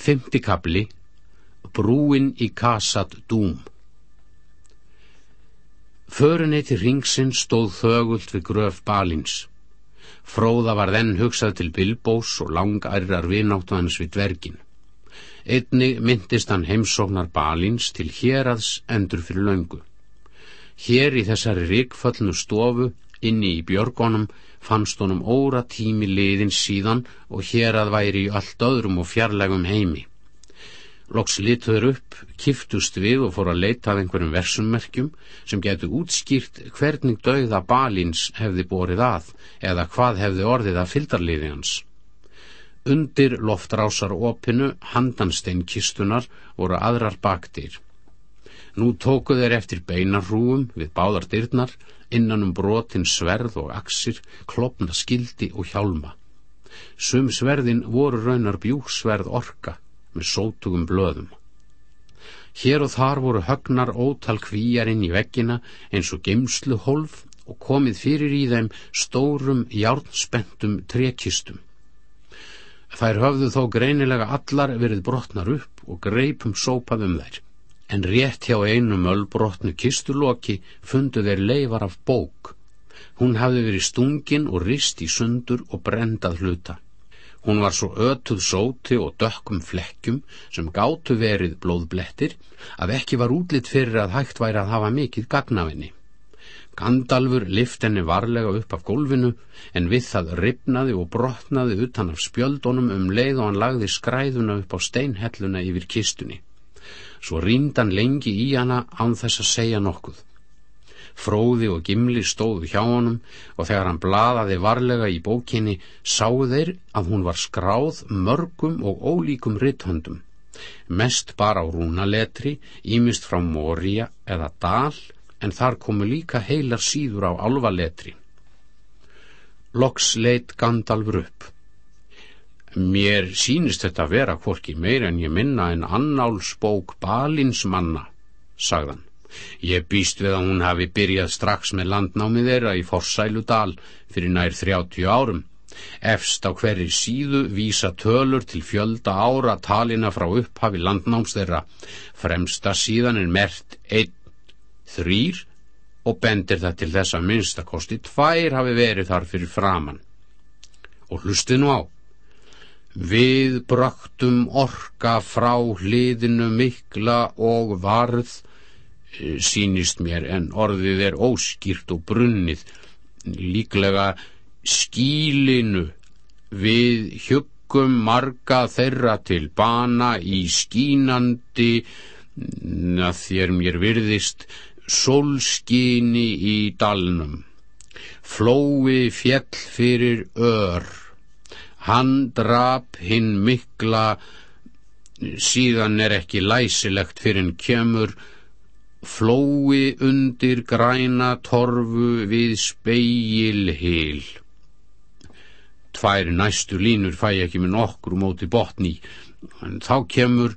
Fymti kapli Brúin í Kassat Dúm Förunni til ringsinn stóð þögult við gröf Balins. Fróða var þenn hugsað til Bilbós og langærrar vináttu hans við dvergin. Einni myndist hann heimsóknar Balins til hérads endur fyrir löngu. Hér í þessari ríkföllnu stofu, inni í björgonum, fannst honum óra tími liðin síðan og hér að væri í allt öðrum og fjarlægum heimi. Loks lituður upp, kiftust við og fór að leita af einhverjum versummerkjum sem getur útskýrt hvernig dauða balins hefði borið að eða hvað hefði orðið að fyldarliði hans. Undir loftrásar opinu, handanstein kistunar, voru aðrar baktir. Nú tóku þeir eftir beinarrúum við báðar dyrnar, innan um brotin sverð og aksir, klopna skildi og hjálma. Sum sverðin voru raunar bjúksverð orka með sótugum blöðum. Hér og þar voru högnar ótal kvíjar inn í veggina eins og geimslu holf og komið fyrir í þeim stórum járnspentum trekistum. Þær höfðu þó greinilega allar verið brotnar upp og greipum sópað um þær. En rétt hjá einu möllbrotnu kistuloki fundu þeir leifar af bók. Hún hafði verið stungin og rist í sundur og brendað hluta. Hún var svo ötuð sóti og dökkum flekkjum sem gátu verið blóðblettir að ekki var útlitt fyrir að hægt væri að hafa mikið gagnafinni. Gandalfur lift henni varlega upp af gólfinu en við það ripnaði og brotnaði utan af spjöldunum um leið og hann lagði skræðuna upp á steinhelluna yfir kistunni. Svo rýndan lengi í hana án þess að segja nokkuð. Fróði og Gimli stóðu hjá honum og þegar hann bladaði varlega í bókinni sáu þeir að hún var skráð mörgum og ólíkum rithöndum. Mest bara á rúnaletri, ímist frá Mória eða Dal, en þar komu líka heilar síður á alvaletri. Loks leitt Gandalfur upp. Mér sínist þetta vera hvorki meir en ég minna en annálsbók Balins manna, sagðan. Ég býst við að hún hafi byrjað strax með landnámið þeirra í Forsæludal fyrir nær 30 árum. Efst á hverri síðu vísa tölur til fjölda ára talina frá upphafi landnáms þeirra. Fremsta síðan er mert 1, 3 og bendir það til þess að minnstakosti tvær hafi verið þar fyrir framann. Og hlustið nú á. Við bröktum orka frá hliðinu mikla og varð sínist mér en orðið er óskýrt og brunnið. Líklega skílinu. Við hjöggum marga þeirra til bana í skínandi að þér mér virðist solskíni í dalnum. Flói fjell fyrir ör hann drap hinn mikla síðan er ekki læsilegt fyrir en kemur flói undir græna torfu við speilhil. Tvær næstu línur fæ ekki með nokkur móti botni, en þá kemur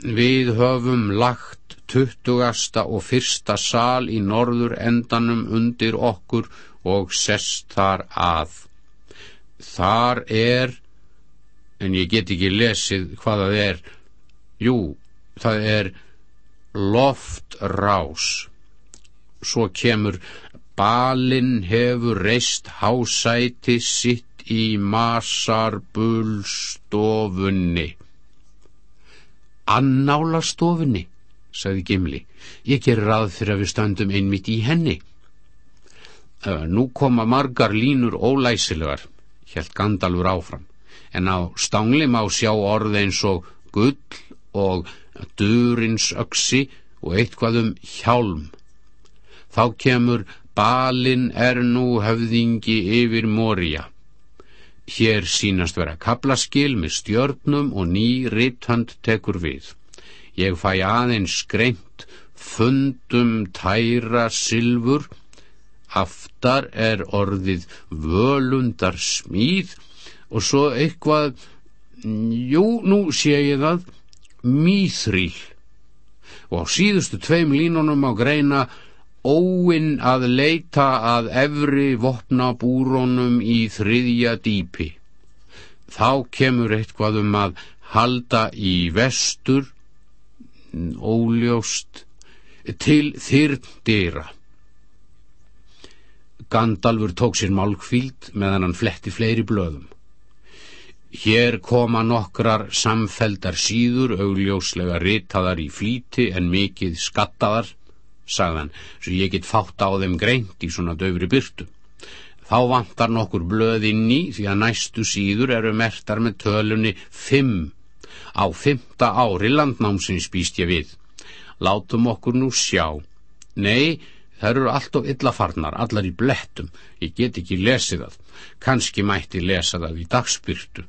við höfum lagt tuttugasta og fyrsta sal í norður endanum undir okkur og sest þar að. Þar er, en ég get ekki lesið hvað það er, jú, það er loftrás svo kemur balin hefur reist hásæti sitt í masarbulstofunni annála stofunni sagði Gimli. Ég ger ráð fyrir að við stöndum einmitt í henni. Nú koma margar línur ólæsilegar helt Gandalfur áfram en á stangli má sjá orð eins og gull og durins öksi og eitthvað um hjálm. Þá kemur balin er nú höfðingi yfir morja. Hér sínast vera kaplaskil með stjörnum og ný ritthönd tekur við. Ég fæ aðeins skreint fundum tæra sylfur, aftar er orðið völundar smíð og svo eitthvað, jú, nú sé ég það, Mýþríl og á síðustu tveim línunum á greina óinn að leita að efri vopna búrónum í þriðja dýpi. Þá kemur eitthvað um að halda í vestur, óljóst, til þyrndýra. Gandalfur tók sér málkvíld meðan hann fletti fleiri blöðum. Hér koma nokkrar samfeldar síður, augljóslega ritaðar í flíti en mikið skattaðar, sagðan, svo ég get fátt á þeim greint í svona döfri byrtu. Þá vantar nokkur blöð inn í því að næstu síður eru mertar með tölunni 5. Á fymta ári landnámsins býst ég við. Látum okkur nú sjá. Nei, þær eru allt of illafarnar, allar í blettum. Ég get ekki lesið það. Kanski mætti lesa það í dagsbyrtu.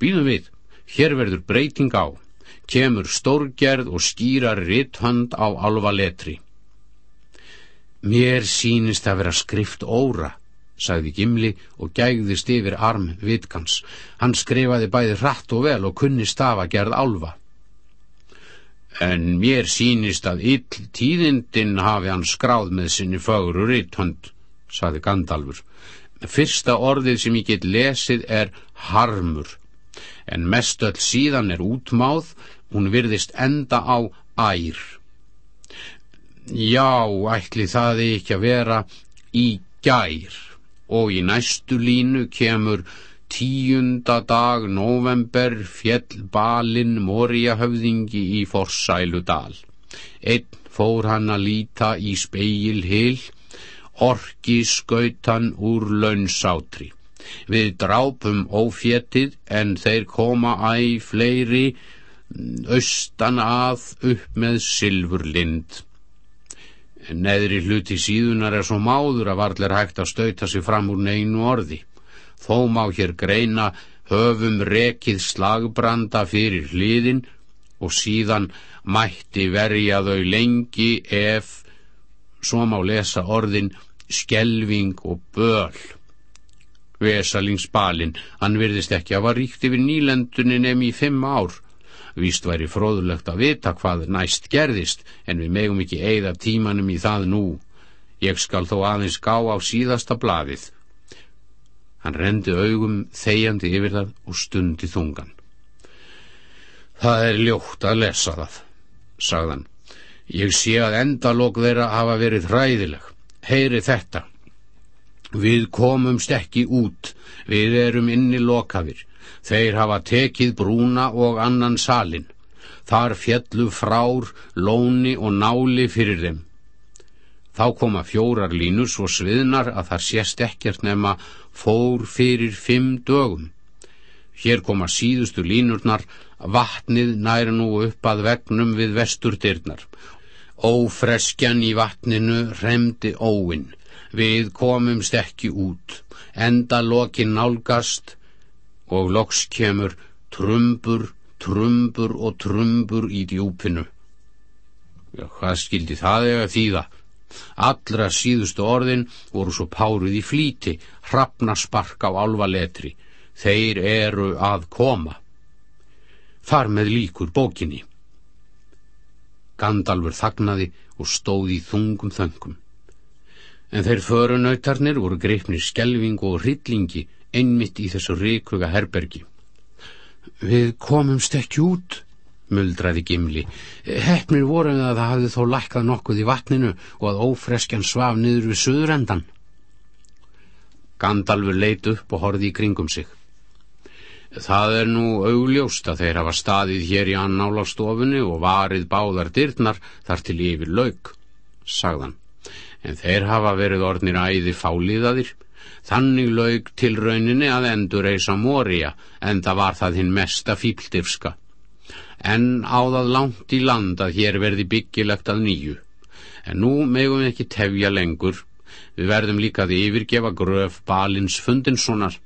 Býðum við, hér verður breyting á. Kemur stórgerð og skýrar ritthönd á alva letri. Mér sínist að vera skrift óra, sagði Gimli og gægðist yfir arm vitkans. Hann skrifaði bæði hratt og vel og kunni stafa gerð alva. En mér sínist að ill tíðindin hafi hann skráð með sinni fögru ritthönd, sagði Gandalfur. Fyrsta orðið sem ég get lesið er harmur en mestöll síðan er útmáð, hún virðist enda á ær. Já, ætli það ekki að vera í gær og í næstu línu kemur tíunda dag november fjell balinn morjahöfðingi í forsælu dal. Einn fór hann að líta í speil hil, orki skautan úr launsátri. Við drápum óféttið en þeir koma æ fleiri austan að upp með silfur lind. Neðri hluti síðunar er svo máður að varðler hægt að stauta sig fram úr neinu orði. Þó má hér greina höfum rekið slagbranda fyrir hliðin og síðan mætti verja þau lengi ef, svo má lesa orðin, skelving og böl. Vesalingsbalinn, hann virðist ekki að var ríkt yfir nýlendunni nefn í fimm ár. Víst væri fróðulegt að vita hvað næst gerðist, en við megum ekki eigða tímanum í það nú. Ég skal þó aðeins gá á síðasta blaðið. Hann rendi augum þegjandi yfir það og stundi þungan. Það er ljótt að lesa það, sagðan. Ég sé að endalók þeirra hafa verið hræðileg. Heyri þetta. Við komumst ekki út, við erum inni lokafir. Þeir hafa tekið brúna og annan salin. Þar fjallu frár, lóni og náli fyrir þeim. Þá koma fjórar línur svo sviðnar að það sést ekkert nema fór fyrir fimm dögum. Hér koma síðustu línurnar, vatnið næra nú upp að vegnum við vesturdyrnar. Ófreskjan í vatninu remdi óinn. Við komumst ekki út, enda lokin nálgast og loks kemur trumbur, trumbur og trumbur í djúpinu. Já, hvað skildi það eða þýða? Allra síðustu orðin voru svo páruð í flíti, hrafna spark á alvaletri. Þeir eru að koma. Þar með líkur bókinni. Gandalfur þagnaði og stóði í þungum þöngum en þeir förunautarnir voru greipnir skelvingu og hryllingi einmitt í þessu ríkuga herbergi. Við komumst ekki út, muldraði Gimli. Hefnir vorum að það hafði þó lækkað nokkuð í vatninu og að ófreskjan svaf niður við söðurendan. Gandalfur leit upp og horði í kringum sig. Það er nú augljóst að þeir hafa staðið hér í annálastofunni og varið báðar dyrnar þar til yfir lauk, sagðan en þeir hafa verið orðnir æði fálíðaðir. Þannig laug til rauninni að endur eisa Mória, en það var það hinn mesta fíldifska. En áðað langt í land að hér verði byggilegt að nýju. En nú megum við ekki tefja lengur. Við verðum líka að yfirgefa gröf Balins Fundinssonar.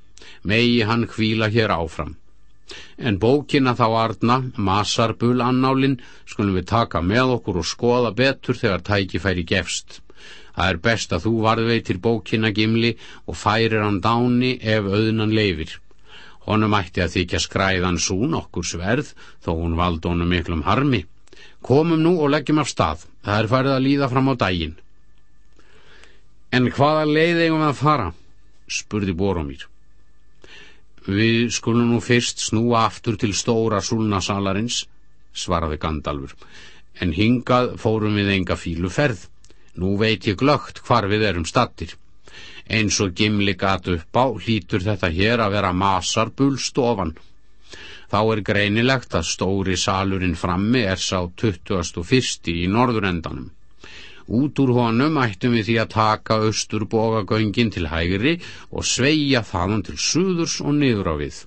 Megi hann hvíla hér áfram. En bókina þá arna, Masarbul annálinn, skulum við taka með okkur og skoða betur þegar tæki færi gefst. Það er best að þú varðveitir bókina gimli og færir hann dáni ef auðnan leifir. Honum ætti að þykja skræðan sún okkur sverð, þó hún vald honum miklum harmi. Komum nú og leggjum af stað. Það er farið að líða fram á daginn. En hvaða leið eigum við að fara? spurði Boromír. Við skulum nú fyrst snúa aftur til stóra súlnasalarins, svaraði Gandalfur, en hingað fórum við enga fílu ferð. Nú veit ég glögt hvar við erum stattir. Eins og Gimli gat upp á hlýtur þetta hér að vera masarbúlstofan. Þá er greinilegt að stóri salurinn frammi er sá 21. í norðurendanum. Út úr honum ættum við því að taka austur bógagöngin til hægri og sveia þaðan til suðurs og niður á við.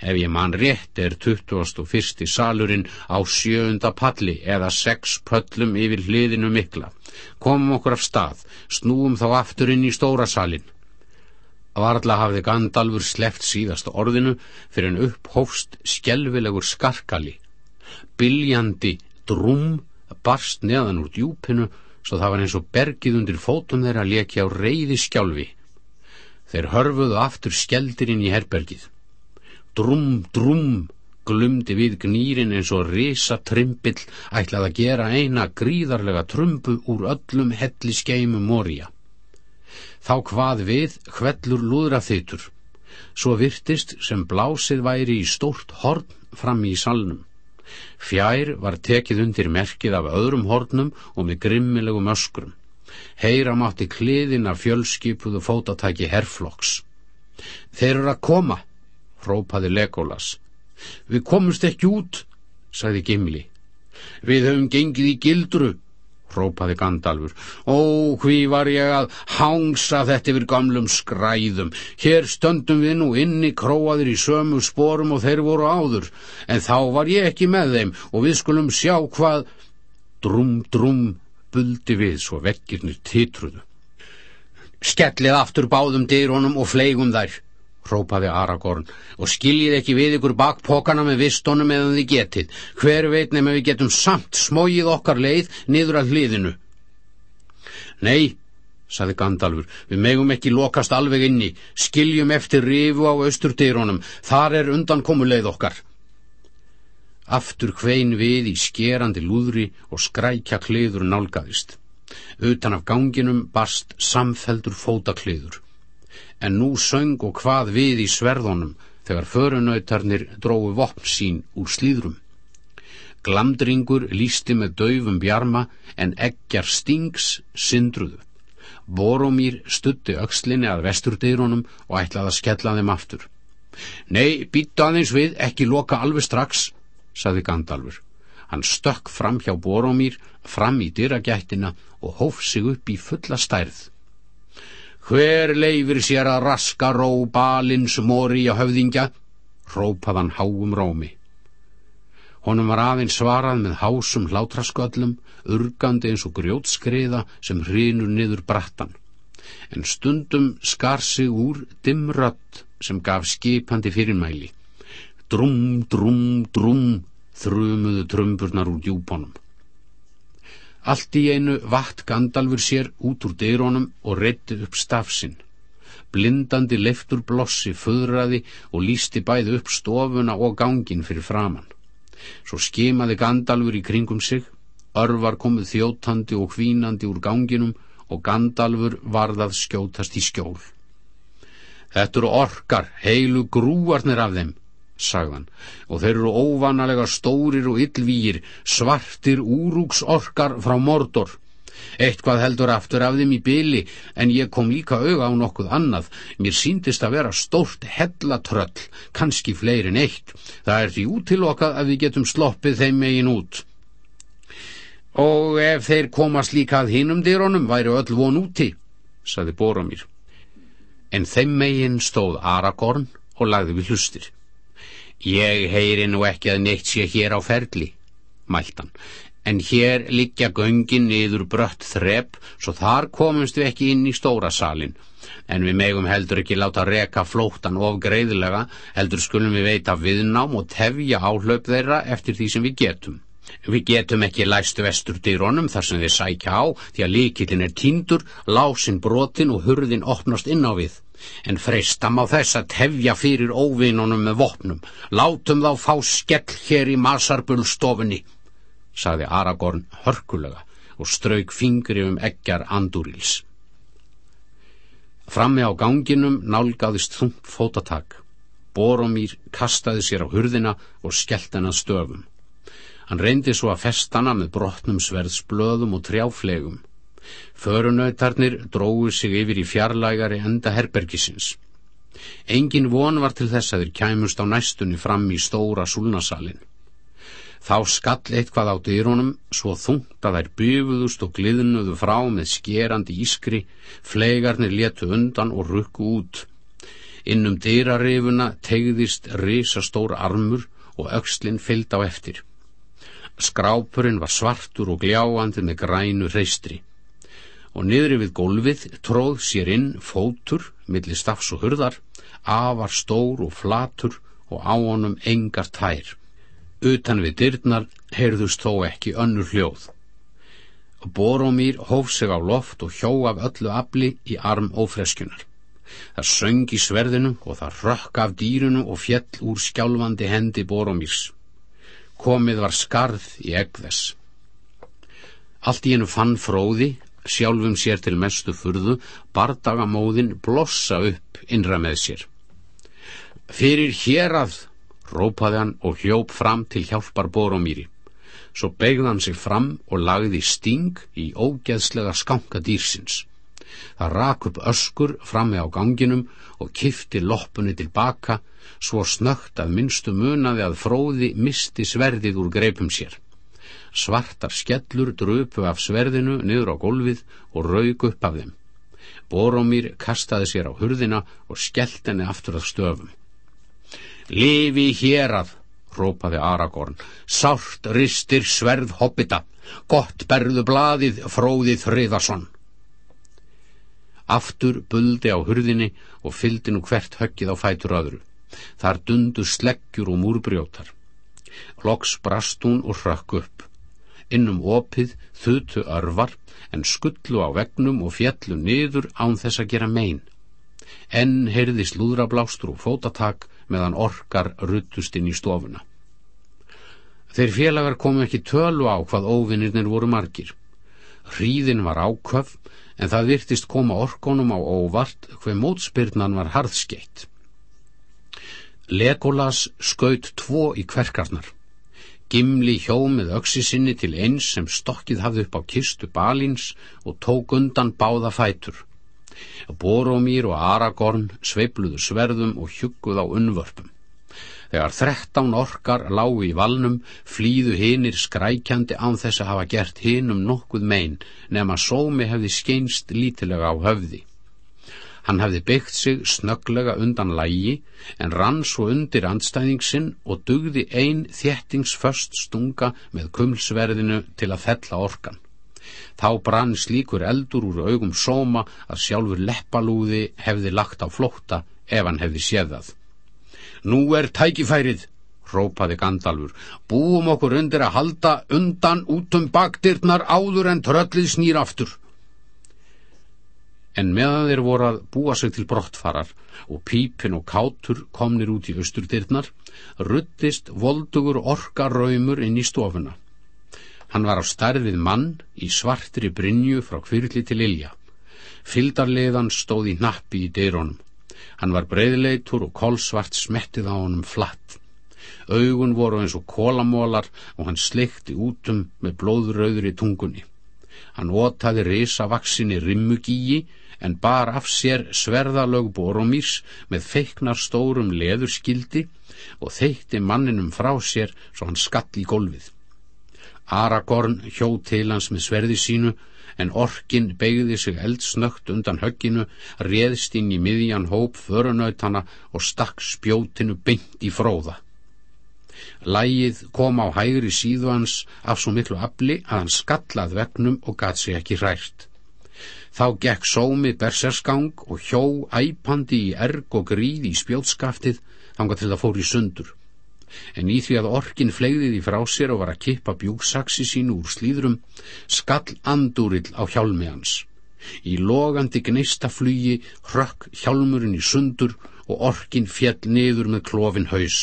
Ef ég mann rétt er 21. salurinn á sjöunda palli eða sex pöllum yfir hliðinu mikla. Komum okkur af stað, snúum þá aftur inn í stóra salin. Varðla hafði Gandalfur sleft síðast orðinu fyrir en upphófst skjelvilegur skarkali. Biljandi drum barst neðan úr djúpinu svo það var eins og bergið undir fótum þeirra leki á reyði skjálfi. Þeir hörfuðu aftur skjeldirinn í herbergið. Drum, drum, glumdi við gnýrin eins og risa trimpill ætlað að gera eina gríðarlega trumbu úr öllum helli skeimu morja. Þá hvað við hvellur lúðra þytur. Svo virtist sem blásið væri í stórt horn fram í salnum. Fjær var tekið undir merkið af öðrum hornum og með grimmilegum öskrum. Heyra mátti kliðin af fjölskipuðu fótatæki herflokks. Þeir eru að koma, hrópaði Legolas. Við komumst ekki út, sagði Gimli. Við höfum gengið í gildru, hrópaði Gandalfur. Ó, hví var ég að hangsa þetta yfir gamlum skræðum. Hér stöndum við nú inni króaðir í sömu sporum og þeir voru áður. En þá var ég ekki með þeim og við skulum sjá hvað... Drum, drum, buldi við svo vekkirnir titruðu. Skellið aftur báðum dýrónum og fleigum þær, hrópaði Aragorn, og skiljið ekki við ykkur bakpokana með vistónum eða þið getið. Hver veit nefnum við getum samt smógið okkar leið niður að hliðinu. Nei, saði Gandalfur, við megum ekki lokast alveg inni, skiljum eftir rifu á austurdýrónum, þar er undankomuleið okkar. Aftur hvein við í skerandi lúðri og skrækja kliður nálgæðist. Utan af ganginum bast samfeldur fótakliður. En nú söng og hvað við í sverðunum þegar förunautarnir dróðu vopn sín úr slíðrum. Glamdringur lísti með daufum bjarma en eggjar stings syndruðu. Boromír stutti aukslinni að vesturdýrunum og ætlaði að skella þeim aftur. Nei, býttu aðeins við, ekki loka alveg strax, saði Gandalfur. Hann stökk fram hjá Boromír, fram í dyragættina og hóf sig upp í fulla stærð. Hver leifir sér að raska ró balins mori á höfðingja? Rópaðan háum rómi. Honum var aðeins svarað með hásum hlátrasköllum, urgandi eins og grjótskriða sem hrinur niður brattan. En stundum skar sig úr dimrött sem gaf skipandi fyrirmæli. Drum, drum, drum, þrumuðu trömburnar úr djúbónum. Allt í einu vatt Gandalfur sér út úr dyrónum og reytti upp stafsinn. Blindandi leiftur blossi föðraði og lísti bæði upp stofuna og gangin fyrir framann. Svo skimaði Gandalfur í kringum sig, örvar komið þjótandi og hvínandi úr ganginum og Gandalfur varðað skjótast í skjól. Þetta eru orkar, heilu grúarnir af þeim, sagðan, og þeir eru óvanalega stórir og yllvíir, svartir úrúks orkar frá mordor. Eitthvað heldur aftur af þeim í byli, en ég kom líka auga á nokkuð annað. Mér síndist að vera stórt hellatröll, kannski fleiri en eitt. Það er því útilokkað að við getum sloppið þeim megin út. Og ef þeir komast líka að hinum dyrónum væri öll von úti, saði Boromír. En þeim megin stóð Aragorn og lagði við hlustir. Ég heyri nú ekki að neitt sé hér á ferli, mæltan, en hér liggja göngin niður brött þrepp, svo þar komumst við ekki inn í stóra salin. En við megum heldur ekki láta reka flóttan of greiðlega, heldur skulum við veita viðnám og tefja áhlaup þeirra eftir því sem við getum. Við getum ekki læst vestur dýrónum þar sem við sækja á, því að líkillin er tíndur, lásin brotin og hurðin opnast inn á við. En freistam á þess að tefja fyrir óvinunum með vopnum. Látum þá fá skell hér í masarbulstofunni, sagði Aragorn hörkulega og strauk fingri um eggjar andúrils. Frammi á ganginum nálgæðist þungt fótatak. Boromír kastaði sér á hurðina og skellt henn að stöfum. Hann reyndi svo að festana með brotnum sverðsblöðum og trjáflegum. Förunautarnir dróðu sig yfir í fjarlægari enda herbergisins. Engin von var til þess að þeir kæmust á næstunni fram í stóra súlnasalinn. Þá skall eitthvað á dýrónum svo þungt að þær byfuðust og gliðnuðu frá með skerandi ískri, flegarnir letu undan og rukku út. Innum dýrarifuna tegðist risastór armur og aukslinn fyllt á eftir. Skrápurinn var svartur og gljáandi með grænu reistri og niðri við gólfið tróð sér inn fótur millir stafs og hurðar, afar stór og flatur og á honum engar tær. Utan við dyrnar heyrðust þó ekki önnur hljóð. Boromír hóf sig á loft og hjó af öllu afli í arm ófreskjunar. Það söng í sverðinu og það rökk af dýrunu og fjell úr skjálfandi hendi Boromírs. Komið var skarð í egg þess. Allt í hennu fann fróði, sjálfum sér til mestu furðu, bardagamóðin blossa upp innra með sér. Fyrir hér að rópaði hann og hljóp fram til hjálpar Boromíri. Svo begði hann sig fram og lagði sting í ógeðslega skanka dýrsins. Það rak upp öskur frammi á ganginum og kifti loppunni tilbaka, svo snögt að minnstu munaði að fróði misti sverðið úr greipum sér. Svartar skellur drupu af sverðinu niður á gólfið og raug upp af þeim. Boromír kastaði sér á hurðina og skellt henni aftur að stöfum. Lifi hér að, rópaði Aragorn, sárt ristir sverð hobbita, gott berðu blaðið fróðið Hriðarsson. Aftur buldi á hurðinni og fyldi nú hvert höggið á fætur öðru. Þar dundu sleggjur og múrbrjótar. Loks brast hún og hrökk upp. Innum opið þutu örvar en skullu á vegnum og fjallu niður án þess að gera mein. Enn heyrði slúðrablástur og fótatak meðan orkar ruttust inn í stofuna. Þeir félagar komu ekki tölu á hvað óvinnirnir voru margir. Hríðin var áköf en það virtist koma orkonum á óvart hver mótspyrnan var harðskeitt. Legolas skaut tvo í kverkarnar. Gimli hjó með öksi sinni til eins sem stokkið hafði upp á kistu balins og tók undan báða fætur. Boromír og Aragorn sveipluðu sverðum og hjugguð á unnvörpum. Þegar þrettán orkar lágu í valnum flýðu hinir skrækjandi án þess að hafa gert hinum nokkuð mein nema sómi hefði skeinst lítilega á höfði. Hann hefði byggt sig snögglega undan lægi en rann svo undir andstæðingsinn og dugði ein þjettingsföst stunga með kumlsverðinu til að fella orkan. Þá brann slíkur eldur úr augum sóma að sjálfur leppalúði hefði lagt á flótta ef hann hefði séðað. Nú er tækifærið, rópaði Gandalfur, búum okkur undir að halda undan út um bakdyrnar áður en tröllið snýr aftur. En meðan þeir voru að búa sig til brottfarar og pípin og kátur komnir út í austurdyrnar, ruttist voldugur orka raumur inn í stofuna. Hann var á starfið mann í svartri brinju frá kvirli til ilja. Fyldarleðan stóð í nappi í deirónum. Hann var breyðleitur og kolsvart smettið á honum flatt. Augun voru eins og kólamólar og hann sleikti útum með blóðröður í tungunni. Hann ótaði risavaksinni rimmugíi en bar af sér sverðalög boromís með feiknar stórum leðurskildi og þeitti manninum frá sér svo hann skall í golfið. Aragorn hjó til hans með sverði sínu en orkin beigði sig eldsnögt undan högginu, réðst inn í miðjan hóp förunöytana og stakk spjótinu beint í fróða. Lægið kom á hægri síðu hans af svo miklu afli að hann skallað vegnum og gat sig ekki hrært. Þá gekk sómi berserskang og hjó æpandi í erg og gríð í spjótskaftið þanga til það fór í sundur en í því að orkin flegði því frá sér og var að kippa bjúksaksi sín úr slíðrum, skall andúrill á hjálmi hans. Í logandi gneista flugi hrökk hjálmurinn í sundur og orkin fjell niður með klófin haus.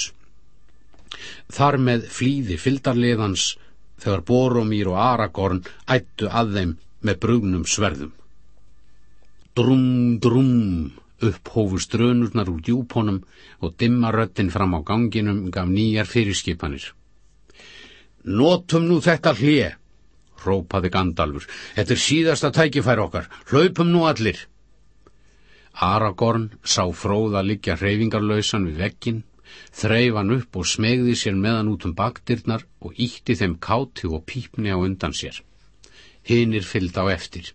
Þar með flýði fyldarleðans þegar Boromír og Aragorn ættu að þeim með brugnum sverðum. Drum, drum, Upphófu strönurnar úr djúponum og dimmaröttin fram á ganginum gaf nýjar fyrirskipanir. Notum nú þetta hlið, rópaði Gandalfur. Þetta er síðasta tækifæri okkar. Hlaupum nú allir. Aragorn sá fróða liggja hreyfingarlausan við vekkin, þreif hann upp og smegði sér meðan út um bakdyrnar og ítti þeim káti og pípni á undan sér. Hinnir fylgd á eftir.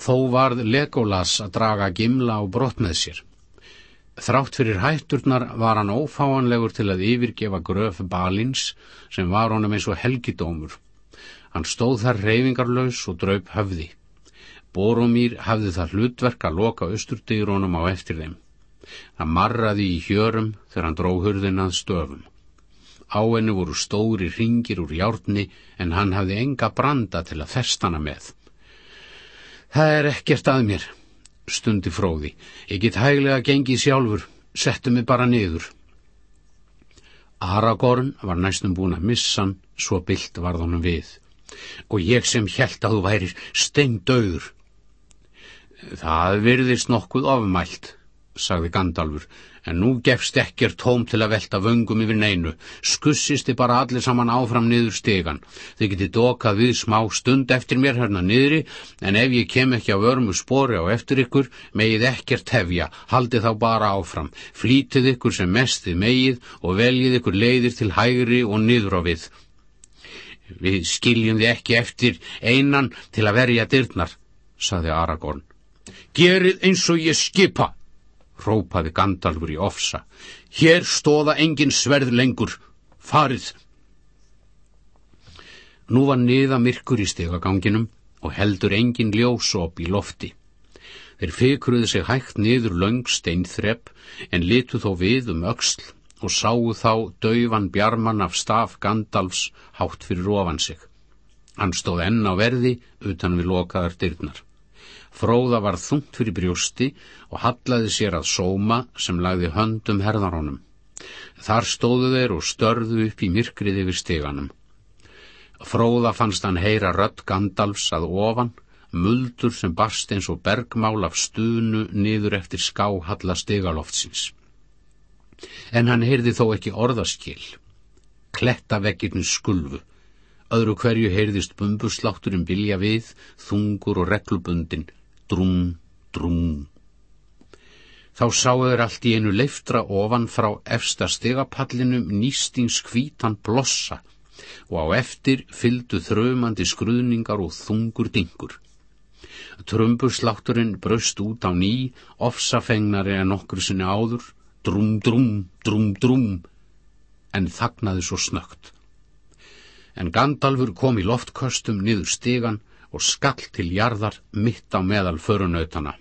Þó varð Legolas að draga gimla á brott með sér. Þrátt fyrir hætturnar var hann ófáanlegur til að yfirgefa gröf balins sem var honum eins og helgidómur Hann stóð þar reyfingarlaus og draup höfði. Boromír hafði það hlutverk að loka austurdýrónum á eftir þeim. Það marraði í hjörum þegar hann dró hurðin að stöfum. Á hennu voru stóri ringir úr hjárni en hann hafði enga branda til að festana með. Það er ekkert að mér, stundi fróði. Ég get hæglega gengið sjálfur, settu mig bara niður. Aragorn var næstum búin að missan, svo byllt varð honum við og ég sem hjælt að þú værir steindauður. Það virðist nokkuð ofmælt, sagði Gandalfur, en nú gefst ekkert tóm til að velta vöngum yfir neinu, skussisti bara allir saman áfram niður stegan. Þið geti dokað við smá stund eftir mér hérna niðri, en ef ég kem ekki á vörmu spori á eftir ykkur, megið ekkert hefja, haldið þá bara áfram, flítið ykkur sem mestið megið og veljið ykkur leiðir til hægri og niður á við. Við skiljum þið ekki eftir einan til að verja dyrnar, saði Aragorn. Gerið eins og ég skipa, rópaði Gandalfur í ofsa. Hér stóða engin sverð lengur, farið. Nú var niða myrkur í stegaganginum og heldur engin ljósop í lofti. Þeir fekruðu sig hægt niður löng steinþrepp en litu þó við um öxl og sáu þá dauvan bjarman af staf Gandalfs hátt fyrir ofan sig. Hann stóð enn á verði utan við lokaðar dyrnar. Fróða var þungt fyrir brjósti og hallaði sér að sóma sem lagði höndum herðarónum. Þar stóðu þeir og störðu upp í myrkrið yfir steganum. Fróða fannst hann heyra rött Gandalfs að ofan, muldur sem barst eins og bergmál af stunu niður eftir skáhalla stegaloftsins en hann heyrði þó ekki orðaskil. Klettaveggirnum skulfu. Öðru hverju heyrðist bumbuslátturinn bilja við, þungur og reglubundin, drúm, drúm. Þá sáu þeir allt í einu leiftra ofan frá efsta stegapallinum nýstings hvítan blossa og á eftir fyldu þrömandi skruðningar og þungur dingur. Trömburslátturinn braust út á ný, ofsafengnari en okkur sinni áður, Drum, drum, drum, drum, en þagnaði svo snögt. En Gandalfur kom í loftköstum niður stegan og skall til jarðar mitt á meðal förunautana.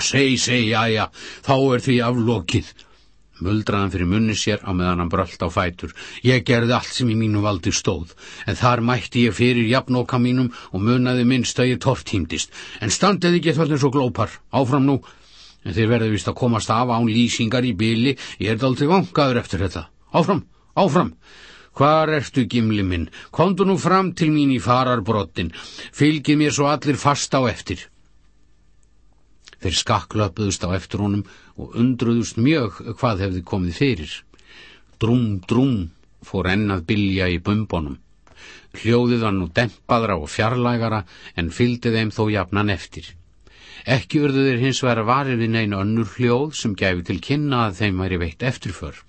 Seg, seg, jájá, þá er því aflokið, muldraðan fyrir munni sér á meðan hann brölt á fætur. Ég gerði allt sem í mínu valdi stóð, en þar mætti ég fyrir jafnóka mínum og munnaði minnst að ég tortýmdist. En standið ekki þarna svo glópar, áfram nú, en þeir verður vist að komast af án lýsingar í byli, ég er aldrei vangaður eftir þetta. Áfram, áfram. Hvar ertu, gimli minn? Kondu nú fram til mín í fararbrottin. Fylgi mér svo allir fast á eftir. Þeir skakklöpuðust á eftir honum og undruðust mjög hvað hefði komið fyrir. Drum, drum, fór ennað bilja í bumbonum. Hljóðið var nú dempaðra og fjarlægara en fylgdi þeim þó jafnan eftir. Ekki urðu þeir hins vegar varir við neina önnur hljóð sem gæfi til kynna að þeim væri veitt eftirför.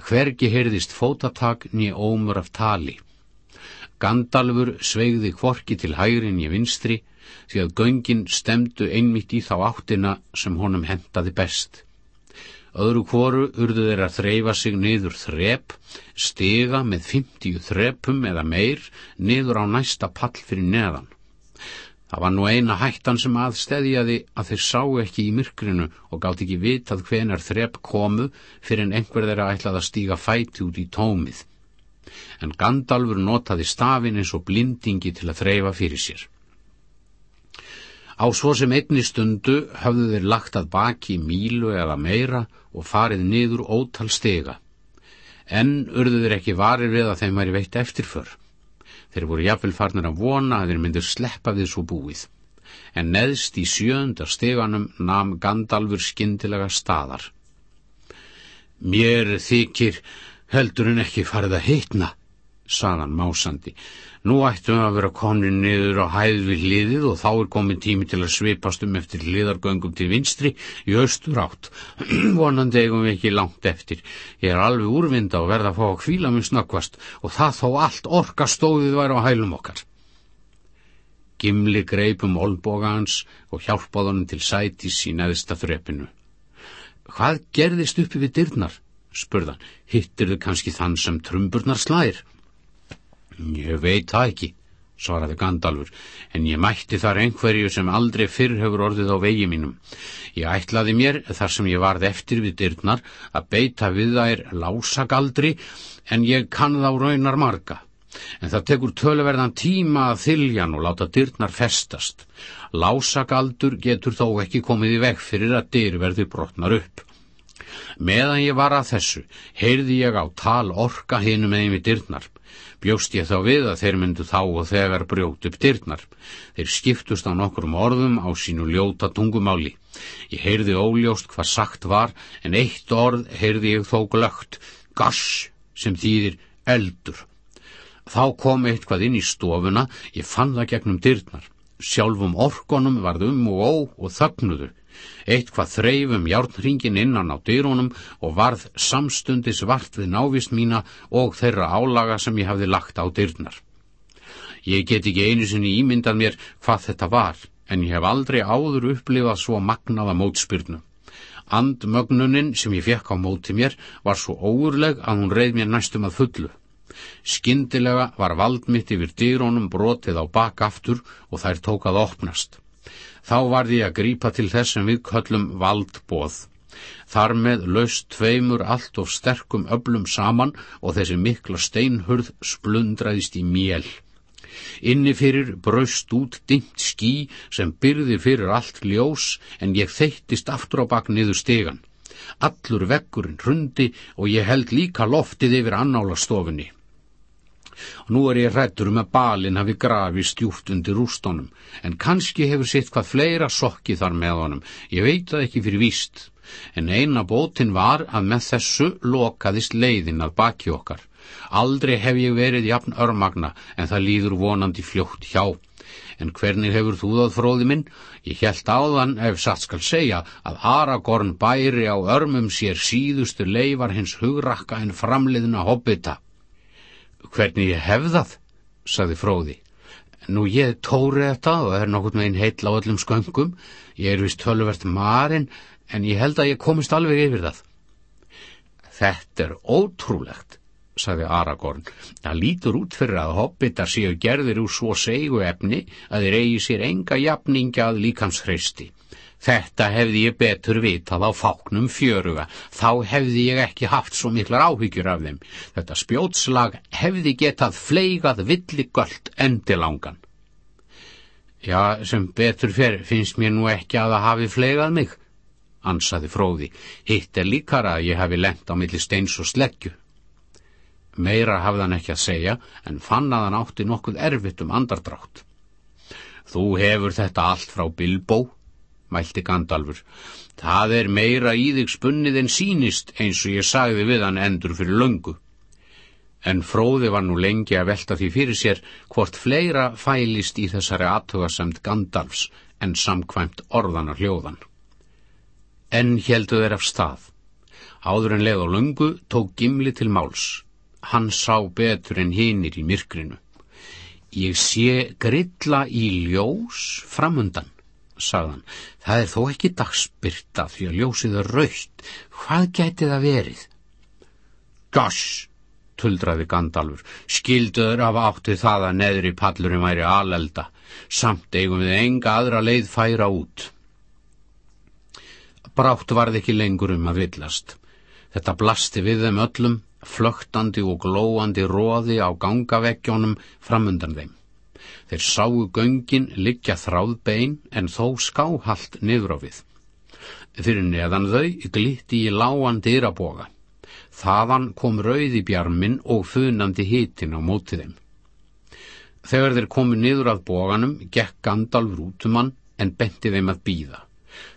Hvergi heyrðist fótatak nýja ómur af tali. Gandalfur sveigði kvorki til hægrin í vinstri því að göngin stemdu einmitt í þá áttina sem honum hentaði best. Öðru kvoru urðu þeir að þreyfa sig niður þrep, stiga með 50 þrepum eða meir niður á næsta pall fyrir neðan. Það var nú eina hættan sem aðstæðjaði að þeir sá ekki í myrkrinu og gátt ekki vitað hvenar þrepp komu fyrir en einhver þeirra ætlaði að stíga fæti út í tómið. En Gandalfur notaði stafin eins og blindingi til að þreyfa fyrir sér. Á svo sem einni stundu hafðu þeir lagt að baki mílu eða meira og farið niður ótal stega. En urðu þeir ekki varir við að þeim væri veitt eftirför. Þeir voru jafnvel farnir að vona að þeir myndir sleppa við svo búið. en neðst í sjöunda steganum nam Gandalfur skindilega staðar. Mér þykir heldur en ekki farið að heitna, saðan másandi. Nú ættum við að vera komin niður á hæð við hliðið og þá er komin tími til að svipast um eftir hliðargöngum til vinstri í austur átt. Vonandi eigum við ekki langt eftir. Ég er alveg úrvinda og verða að fá að kvíla minn snöggvast og það þó allt orka stóðið væri á hælum okkar. Gimli greipum olboga hans og hjálpaði honum til sætis í neðsta þrepinu. Hvað gerðist uppi við dyrnar? spurðan. Hittir þau kannski þann sem trumburnar slær? Ég veit það ekki, svaraði Gandalfur, en ég mætti þar einhverju sem aldrei fyrr hefur orðið á vegi mínum. Ég ætlaði mér, þar sem ég varð eftir við dyrnar, að beita við þær lásagaldri, en ég kann þá raunar marga. En það tekur töluverðan tíma að þyljan og láta dyrnar festast. Lásagaldur getur þó ekki komið í veg fyrir að dyr verði brotnar upp. Meðan ég var að þessu, heyrði ég á tal orka hinum eða við dyrnar. Bjóst ég þá við að þeir myndu þá og þegar brjót upp dyrnar. Þeir skiptust á nokkrum orðum á sínu ljóta tungumáli. Ég heyrði óljóst hvað sagt var, en eitt orð heyrði ég þó glögt, gass, sem þýðir eldur. Þá kom eitthvað inn í stofuna, ég fann það gegnum dyrnar. Sjálfum orkonum varðum og ó og þögnuðu. Eitthvað þreifum járnringin innan á dyrunum og varð samstundis vart við návist mína og þeirra álaga sem ég hafði lagt á dyrnar. Ég get ekki einu sinni ímyndað mér hvað þetta var, en ég hef aldrei áður upplifað svo magnaða mótspyrnu. Andmögnunin sem ég fekk á móti mér var svo óurleg að hún reið mér næstum að fullu. Skyndilega var vald mitt yfir dýrónum brotið á bakaftur og þær tókað opnast. Þá varði ég að grípa til þess sem við köllum valdbóð. Þar með laust tveimur allt of sterkum öblum saman og þessi mikla steinhurð splundraðist í mjel. Inni fyrir braust út dimt skí sem byrði fyrir allt ljós en ég þeittist aftur á bakk niður stegan. Allur vekkurinn hrundi og ég held líka loftið yfir annála stofunni. Og nú er ég hrættur um að balin hafi grafið stjúft undir rústónum, en kannski hefur sitt hvað fleira sokki þar með honum, ég veit það ekki fyrir víst. En eina bótin var að með þessu lokaðist leiðin að baki okkar. Aldrei hef ég verið jafn örmagna, en það líður vonandi fljótt hjá. En hvernig hefur þú það fróði minn? Ég held áðan, ef satt skal segja, að Aragorn bæri á örmum sér síðustu leifar hins hugrakka en framliðna hobbita. Hvernig ég hef það, saði fróði. Nú ég tóri þetta og er nokkurt meginn heitla á öllum sköngum. Ég er vist tölvert marinn, en ég held að ég komist alveg yfir það. Þetta er ótrúlegt, saði Aragorn. Það lítur út fyrir að hobbitar séu gerðir úr svo segu efni að þeir eigi sér enga jafninga að líkams hreisti. Þetta hefði ég betur vitað á fáknum fjöruga, þá hefði ég ekki haft svo miklar áhyggjur af þeim. Þetta spjótslag hefði getað fleigað villigöld endilangan. Já, sem betur fer finnst mér nú ekki að það hafi fleigað mig, ansaði fróði. Hitt er líkara að ég hafi lent á milli steins og sleggju. Meira hafði hann ekki að segja, en fann að hann átti nokkuð erfitt um andardrátt. Þú hefur þetta allt frá Bilbó, mælti Gandalfur. Það er meira í þig spunnið en sínist eins og ég sagði við hann endur fyrir löngu. En fróði var nú lengi að velta því fyrir sér hvort fleira fælist í þessari aðtögasamt Gandalfs en samkvæmt orðanar hljóðan. En heldu þeir af stað. Áður en leið og löngu tók Gimli til máls. Hann sá betur en hinnir í myrkrinu. Ég sé grilla í ljós framundan sagðan. Það er þó ekki dagspyrta því að ljósið er raukt. Hvað gæti það verið? Goss, tuldraði Gandalfur. Skilduður af átti það að neðri pallurum væri alelda. Samt eigum við enga aðra leið færa út. Brátt varð ekki lengur um að villast. Þetta blasti við þeim öllum, flögtandi og glóandi róði á gangaveggjónum framundan þeim. Þeir sáu göngin liggja þráðbein en þó skáhalt niður á við. Fyrir neðan þau glitti í lágan dyraboga. Þaðan kom rauði bjarmin og funandi hitin á móti þeim. Þegar þeir komu niður að boganum, gekk Gandalf rútumann en benti þeim að býða.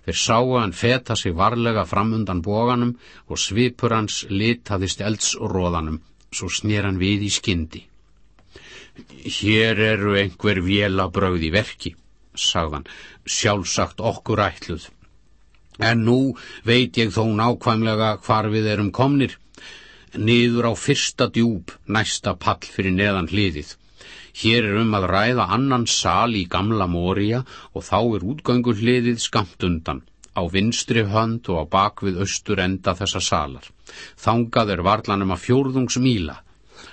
Þeir sáu hann feta sig varlega fram undan bóganum og svipur hans litaðist eldsróðanum, svo snér hann við í skyndi. Hér eru einhver vélabröð í verki, sagðan, sjálfsagt okkur ætluð. En nú veit ég þó nákvæmlega hvar við erum komnir, niður á fyrsta djúb næsta pall fyrir neðan hliðið. Hér er um að ræða annan sal í gamla Mória og þá er útgöngur hliðið skamt undan, á vinstri hönd og á bakvið austur enda þessa salar. Þangað er varlanum að fjórðungsmíla.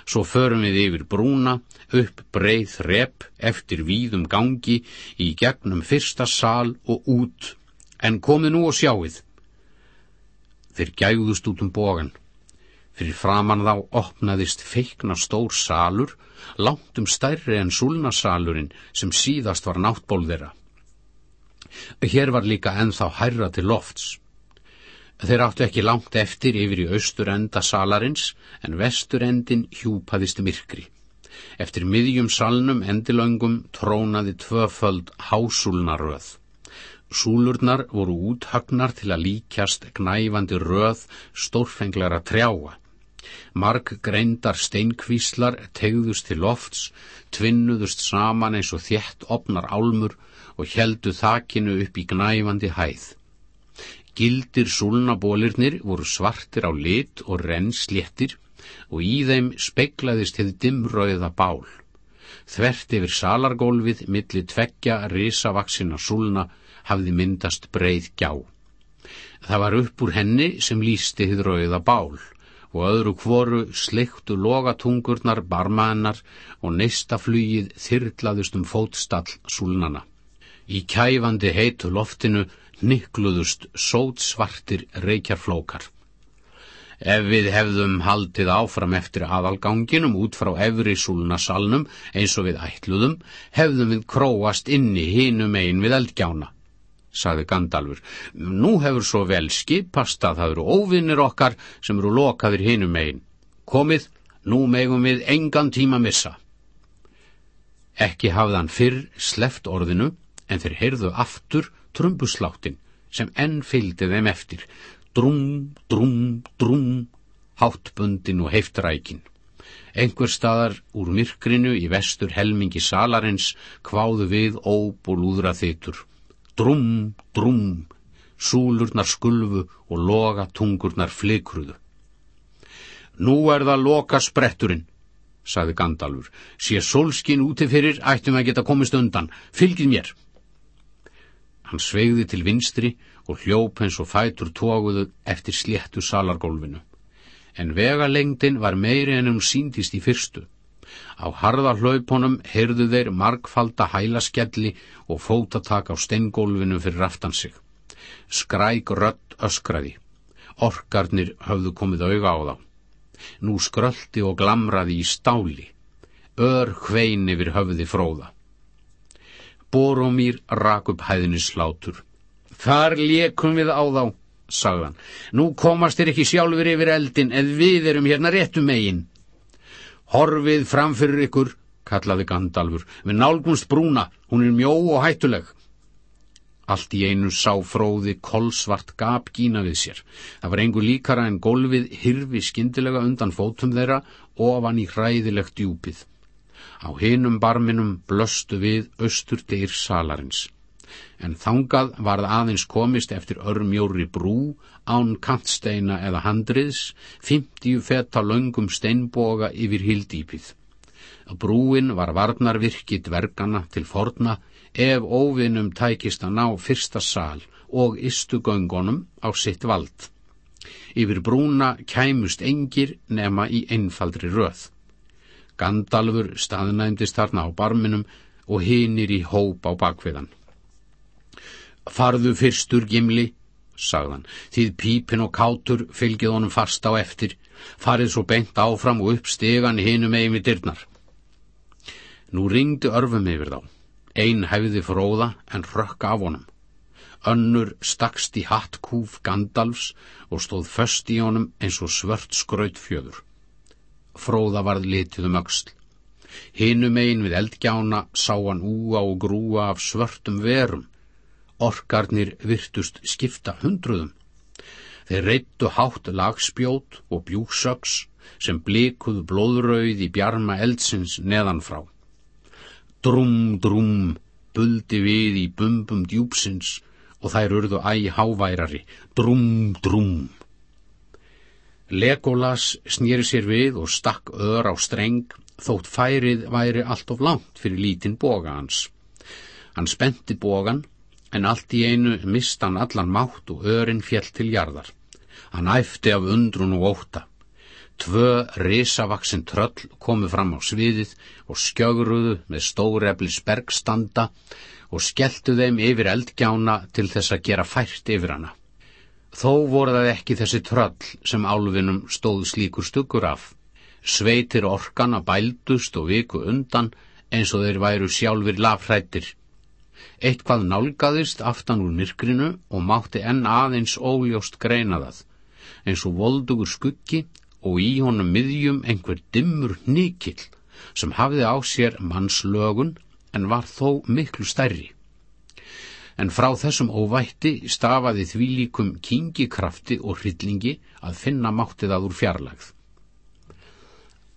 Svo förum við yfir brúna, upp breið rep, eftir víðum gangi, í gegnum fyrsta sal og út, en komið nú og sjáið. Þeir gægðust út um bógan. Fyrir framann þá opnaðist feikna stór salur, langt um stærri en súlnasalurinn sem síðast var náttból þeirra. Hér var líka ennþá hærra til lofts. Þeir áttu ekki langt eftir yfir í austur enda salarins, en vestur endin hjúpaðist myrkri. Eftir miðjum salnum endilöngum trónaði tvöföld hásúlnaröð. Súlurnar voru úthagnar til að líkjast gnæfandi röð stórfenglara trjáa. Mark greindar steinkvíslar tegðust til lofts, tvinnuðust saman eins og þjætt opnar álmur og heldu þakinu upp í gnæfandi hæð. Gildir súlnabólirnir voru svartir á lit og rennsléttir og í þeim speiklaðist hefði dimröða bál. Þvert yfir salargólfið milli tveggja risavaksina súlna hafði myndast breið gjá. Það var upp úr henni sem lísti hið rauða bál og öðru kvoru sleiktu logatungurnar barmaðinnar og neistaflugið þyrlaðust um fótstall súlnana. Í kæfandi heitu loftinu nikluðust sótsvartir reykjarflókar. Ef við hefðum haldið áfram eftir aðalganginum út frá efri súlnasalnum eins og við ætluðum, hefðum við króast inni hinum einn við eldgjána saði Gandalfur. Nú hefur svo vel skipast að það eru óvinnir okkar sem eru lokaðir hinum megin. Komið, nú megum við engan tíma missa. Ekki hafði hann fyrr sleft orðinu en þeir heyrðu aftur trumbusláttin sem enn fylgdi þeim eftir. Drum, drum, drum, háttbundin og heiftrækin. Engur staðar úr myrkrinu í vestur helmingi salarins kváðu við ób og lúðra þytur. Drum, drum, súlurnar skulfu og loga tungurnar flikruðu. Nú er það loka spretturinn, saði Gandalfur. Sé solskin úti fyrir, ættum að geta komist undan. Fylgið mér. Hann sveigði til vinstri og hljóp eins og fætur tóguðu eftir sléttu salargólfinu. En vegalengdin var meiri en um síndist í fyrstu. Á harða hlaupunum heyrðu þeir margfalda hælaskelli og fótatak á steingólfinu fyrir aftan sig. Skræk rött öskraði. Orkarnir höfðu komið auga á þá. Nú skröldi og glamraði í stáli. Ör hvein yfir höfði fróða. Boromír rak upp hæðinni slátur. Þar liekum við á þá, sagðan. Nú komast þér ekki sjálfur yfir eldin, en við erum hérna réttum meginn. Horfið framfyrir ykkur, kallaði Gandalfur, við nálgumst brúna, hún er mjó og hættuleg. Allt í einu sá fróði kolsvart gap gína við sér. Það var engu líkara en golfið hirfi skindilega undan fótum þeirra ofan í hræðilegt djúpið. Á hinum barminum blöstu við austur dyr salarins. En þangað varð aðeins komist eftir örmjóri brú án kantsteina eða handriðs, 50 feta laungum steinboga yfir hildýpið. Brúin var varnarvirki dvergana til forna ef óvinnum tækist að ná fyrsta sal og istu göngunum á sitt vald. Yfir brúna kæmust engir nema í einfaldri röð. Gandalfur staðnæmdist þarna á barminum og hinir í hóp á bakviðan. Farðu fyrstur, Gimli, sagðan, þið pípin og kátur fylgið honum fast á eftir, farið svo beint áfram og upp stegan hinum eigin við dyrnar. Nú ringdi örfum yfir þá, ein hefði fróða en rökk af honum. Önnur stakst í hattkúf Gandalfs og stóð föst í honum eins og svört skraut fjöður. Fróða varð litið um öxl. Hinum eigin við eldgjána sá hann úa og grúa af svörtum verum Orkarnir virtust skipta hundruðum. Þeir reittu hátt lagspjót og bjúksöks sem blikuðu blóðrauð í bjarma eldsins neðanfrá. Drum, drum, buldi við í bumbum djúpsins og þær urðu æg háværari. Drum, drum. Legolas snýri sér við og stakk ör á streng þótt færið væri allt of langt fyrir lítinn boga hans. Hann spenti bogan en allt í einu mist hann allan mátt og örin fjell til jarðar. Hann æfti af undrun og óta. Tvö risavaksin tröll komu fram á sviðið og skjögruðu með stórefli spergstanda og skelltu þeim yfir eldgjána til þess að gera fært yfir hana. Þó voru það ekki þessi tröll sem álfinum stóð slíkur stuggur af. Sveitir orkana bældust og viku undan eins og þeir væru sjálfur lafrættir. Eitthvað nálgaðist aftan úr myrkrinu og mátti enn aðeins óljóst greina það, eins og voldugur skuggi og í honum miðjum einhver dimmur nýkill sem hafði á sér mannslögun en var þó miklu stærri en frá þessum óvætti stafaði því líkum kingikrafti og hryllingi að finna máttið að úr fjarlagð.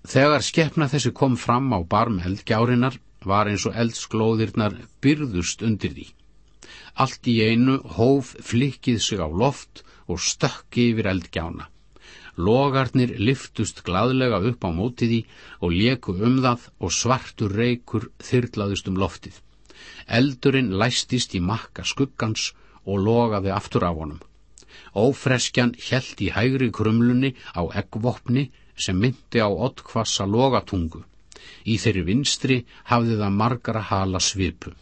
Þegar skeppna þessi kom fram á barm eldgjárinar var eins og eldsglóðirnar byrðust undir því. Allt í einu hóf flikkið sig á loft og stökki yfir eldgjána. Logarnir liftust gladlega upp á mótiði og leku um það og svartur reykur þyrlaðust um loftið. Eldurinn læstist í makka skuggans og logaði aftur á honum. Ófreskjan hjælt í hægri krumlunni á eggvopni sem myndi á ottkvassa logatungu. Í þeirri vinstri hafði það margara hala svipu.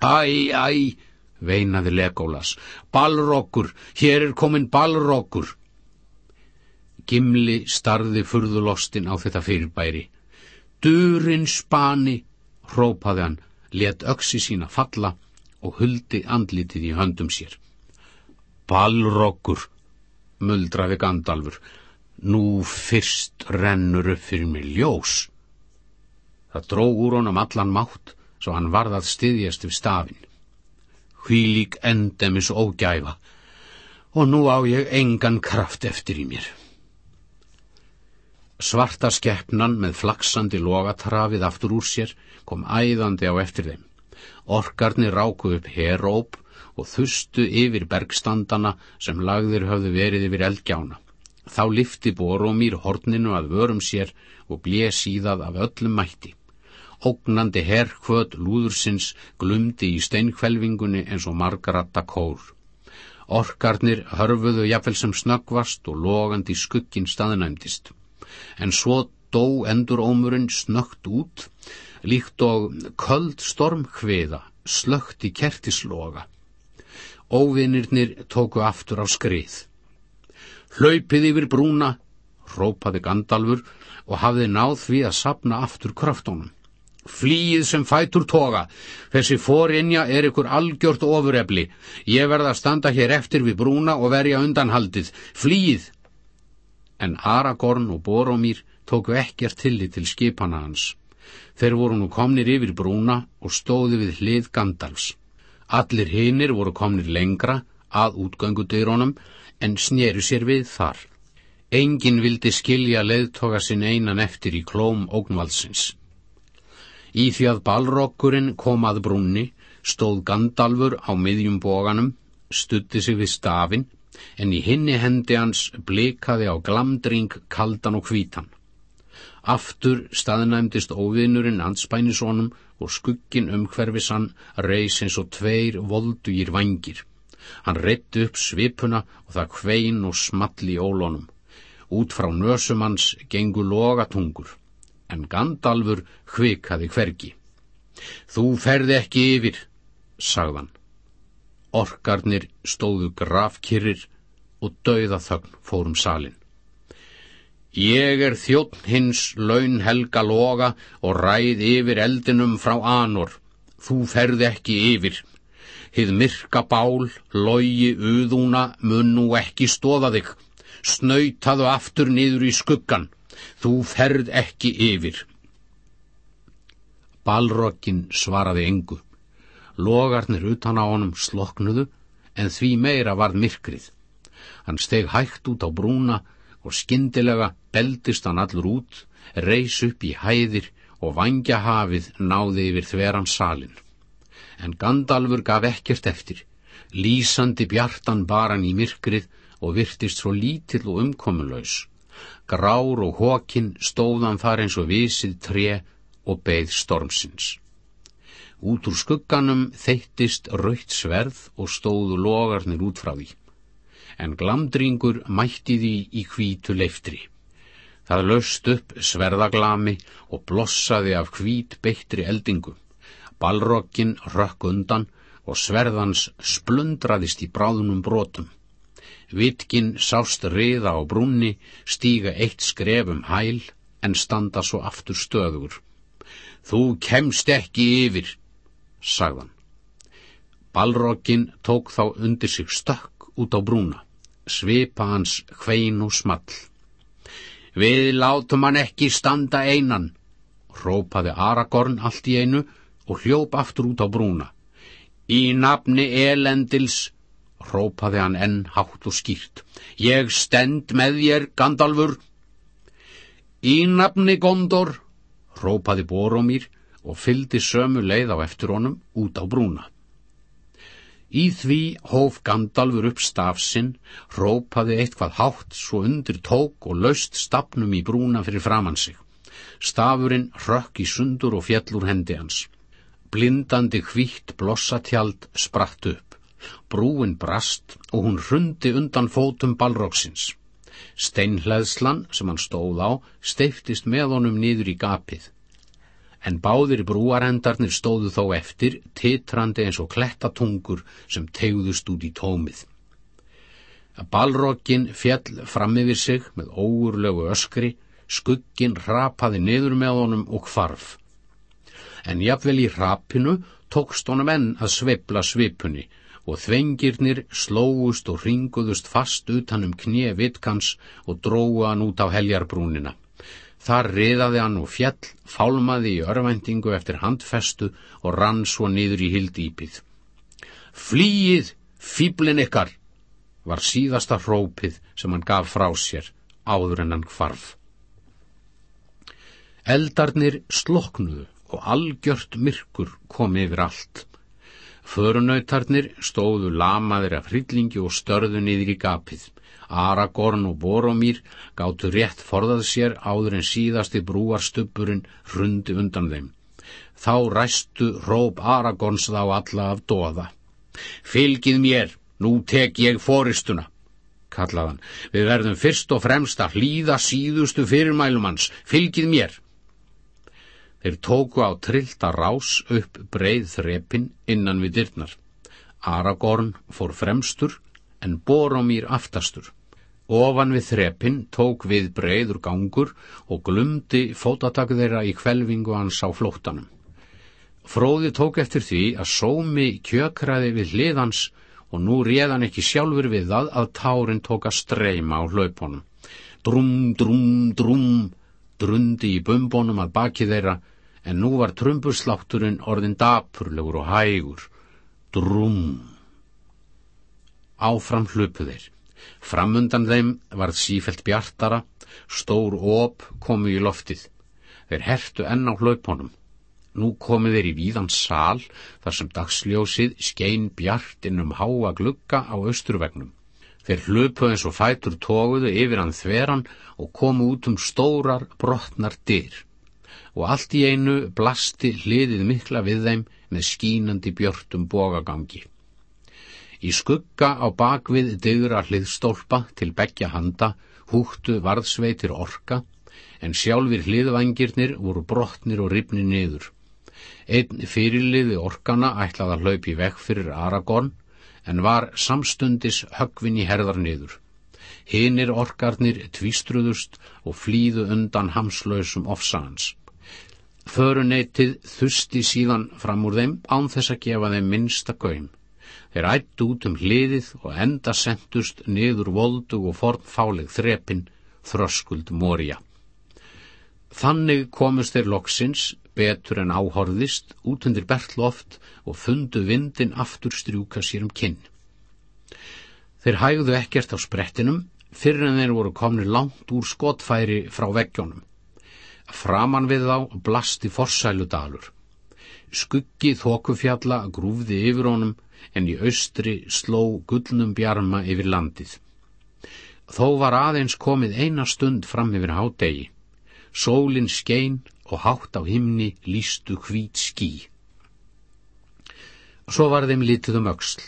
Æ, æ, veinaði Lególas. Balrokkur, hér er komin balrokkur. Gimli starði furðulostin á þetta fyrirbæri. Durinn spani, hrópaði hann, let öksi sína falla og huldi andlitið í höndum sér. Balroggur, muldraði Gandalfur, nú fyrst rennur upp fyrir mig ljós. Það dróg úr honum allan mátt, svo hann varðað styðjast við stafin. Hvílík endemis ógæfa, og nú á ég engan kraft eftir í mér. Svarta skeppnan með flaksandi logatrafið aftur úr sér kom æðandi á eftir þeim. Orkarnir ráku upp heróp og þustu yfir bergstandana sem lagðir höfðu verið yfir eldgjána. Þá lifti Boromír horninu að vörum sér og blés síðað af öllum mætti. Ógnandi herrkvöt lúðursins glumdi í steinkvelvingunni eins og margaratta kór. Orkarnir hörfuðu jafnvel sem snöggvast og logandi skuggin staðnæmdist en svo dó endurómurinn snögt út, líkt og köld stormkviða slögt í kertisloga. Óvinnirnir tóku aftur á skrið. Hlaupið yfir brúna, rópaði Gandalfur og hafði náð því að sapna aftur kraftónum. Flýið sem fætur toga, þessi fórinja er ykkur algjört ofurefli. Ég verða að standa hér eftir við brúna og verja undanhaldið. Flýið! En Aragorn og Boromír tóku ekkert tillit til skipana hans. Þeir voru nú komnir yfir brúna og stóði við hlið Gandalfs. Allir hinnir voru komnir lengra að útgöngudeirónum en sneru sér við þar. Engin vildi skilja leðtoga sinn einan eftir í klóm ógnvaldsins. Í því að balrokkurinn kom að brúnni stóð Gandalfur á miðjum bóganum, stutti sig við stafinn en í hinni hendi hans blikaði á glamdring kaldan og hvítan. Aftur staðnæmdist óvinnurinn anspænisónum og skuggin umhverfis hann reys eins og tveir voldugir vangir. Hann reytti upp svipuna og það hvein og small í ólónum. Út frá nösum hans gengu logatungur, en Gandalfur hvikaði hvergi. Þú ferði ekki yfir, sagðan. Orkarnir stóðu grafkyrrir og dauða þögn fórum salin. Ég er þjótt hins laun helga loga og ræð yfir eldinum frá anor. Þú ferði ekki yfir. Hið myrka bál, logi, uðúna, mun nú ekki stóða þig. Snautaðu aftur niður í skuggan. Þú ferð ekki yfir. Balrokkin svaraði engu. Logarnir utan á honum sloknuðu, en því meira varð myrkrið. Hann steg hægt út á brúna og skyndilega beldist hann allur út, reys upp í hæðir og vangja hafið náði yfir þveran salin. En Gandalfur gaf ekkert eftir. Lýsandi bjartan bar hann í myrkrið og virtist svo lítill og umkomunlaus. Grár og hókin stóðan þar eins og visið tre og beigð stormsins. Út úr skugganum þeittist raukt sverð og stóðu logarnir út frá því. En glamdringur mætti því í hvítu leiftri. Það löst upp sverðaglami og blossaði af hvít beittri eldingu. Balrokkin rökk undan og sverðans splundraðist í bráðunum brotum. Vitkin sást riða á brúnni, stíga eitt skrefum hæl en standa svo aftur stöður. Þú kemst ekki yfir, sagðan. Balrokkin tók þá undir sig stökk út á brúna, svipa hans hvein og small. Við látum hann ekki standa einan, rópaði Aragorn allt í einu og hljóp aftur út á brúna. Í nafni elendils, rópaði hann enn hátt og skýrt. Ég stend með þér, Gandalfur. Í nafni Gondor, rópaði Boromír og fyldi sömu leið á eftir honum út á brúna. Í því hóf Gandalfur upp stafsinn, rópaði eitthvað hátt svo undir tók og laust stafnum í brúna fyrir framann sig. Stafurinn rökk í sundur og fjellur hendi hans. Blindandi hvítt blossatjald spratt upp. Brúin brast og hún hrundi undan fótum balróksins. Steinhleðslan sem hann stóð á steiftist með honum niður í gapið en báðir brúarendarnir stóðu þó eftir, titrandi eins og klettatungur sem tegðust út í tómið. Balrokkin fjell fram yfir sig með óurlegu öskri, skuggin rapaði niður með honum og kvarf. En jafnvel í rapinu tókst honum enn að sveibla svipunni og þvengirnir slóust og ringuðust fast utanum knje vitkans og dróða hann út á heljarbrúnina. Þar riðaði hann og fjell, fálmaði í örvendingu eftir handfestu og rann svo niður í hildýpið. Flýið, fýblin ykkar, var síðasta hrópið sem hann gaf frá sér áður en hann hvarf. Eldarnir sloknuðu og algjört myrkur kom yfir allt. Förunautarnir stóðu lamaðir af hryllingi og störðu niður í gapið. Aragorn og Boromír gáttu rétt forðað sér áður en síðasti brúarstubburinn hrundi undan þeim. Þá ræstu róp Aragorns þá alla af doða. Fylgið mér, nú tek ég fóristuna, kallaðan. Við verðum fyrst og fremst að hlýða síðustu fyrirmælumans. Fylgið mér. Þeir tóku á trillta rás upp breið þrepin innan við dyrnar. Aragorn fór fremstur en Boromír aftastur. Ofan við þrepin tók við breyður gangur og glumdi fótatak þeirra í kvelvingu hans á flóttanum. Fróði tók eftir því að sómi kjökraði við hliðans og nú réðan ekki sjálfur við það að tárin tók að streyma á hlaupunum. Drum, drum, drum, drundi í bumbónum að baki þeirra en nú var trumbuslátturinn orðin dapurlegur og hægur. Drum. Áfram hlupu þeir. Framundan þeim varð sífelt bjartara, stór óp komu í loftið. Þeir hertu enn á hlaupunum. Nú komu þeir í víðan sál þar sem dagsljósið skein bjart innum háa glugga á austurvegnum. Þeir hlupu eins og fætur tóguðu yfir hann þveran og komu út um stórar brotnar dyr. Og allt í einu blasti hliðið mikla við þeim með skínandi björtum bogagangi. Í skugga á bakvið dygra hliðstólpa til begja handa húttu varðsveitir orka en sjálfur hliðvangirnir voru brotnir og ripni niður. Einn fyrirliði orkana ætlaði að hlaupi vekk fyrir Aragorn en var samstundis högvin í herðar niður. Hinnir orkarnir tvístruðust og flýðu undan hamslausum ofsans. Föruneytið þusti síðan fram úr þeim án þess að gefa þeim minnsta göym. Þeir ættu út um hliðið og enda sendust niður voldu og fornfáleg þrepin, þröskuld morja. Þannig komust þeir loksins betur en áhorðist út undir bertloft og fundu vindin aftur strjúka sér um kinn. Þeir hægðu ekkert á sprettinum fyrir en þeir voru komni langt úr skotfæri frá veggjónum. Framan við þá blasti forsæludalur. Skuggi þokufjalla grúfði yfir honum en í austri sló gullnum bjarma yfir landið. Þó var aðeins komið eina stund fram yfir hádegi. Sólinn skein og hátt á himni lístu hvít skí. Svo var þeim litið um öxl.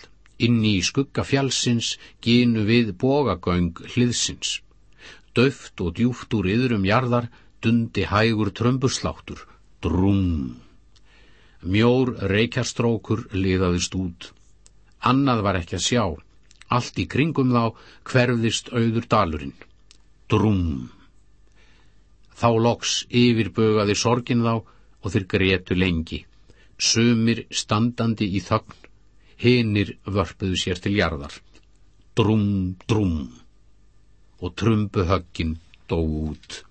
Inni í skugga fjálsins gínu við bógagöng hliðsins. Döft og djúft úr yðrum jarðar dundi hægur trömbusláttur. Drúm. Mjór reykjastrókur liðaðist út. Annað var ekki að sjá. Allt í kringum þá hverfðist auður dalurinn. Drúm. Þá loks yfirbögaði sorgin þá og þeir gretu lengi. Sumir standandi í þögn, hinir vörpuðu sér til jarðar. Drúm, drúm. Og trumbu höggin dó út.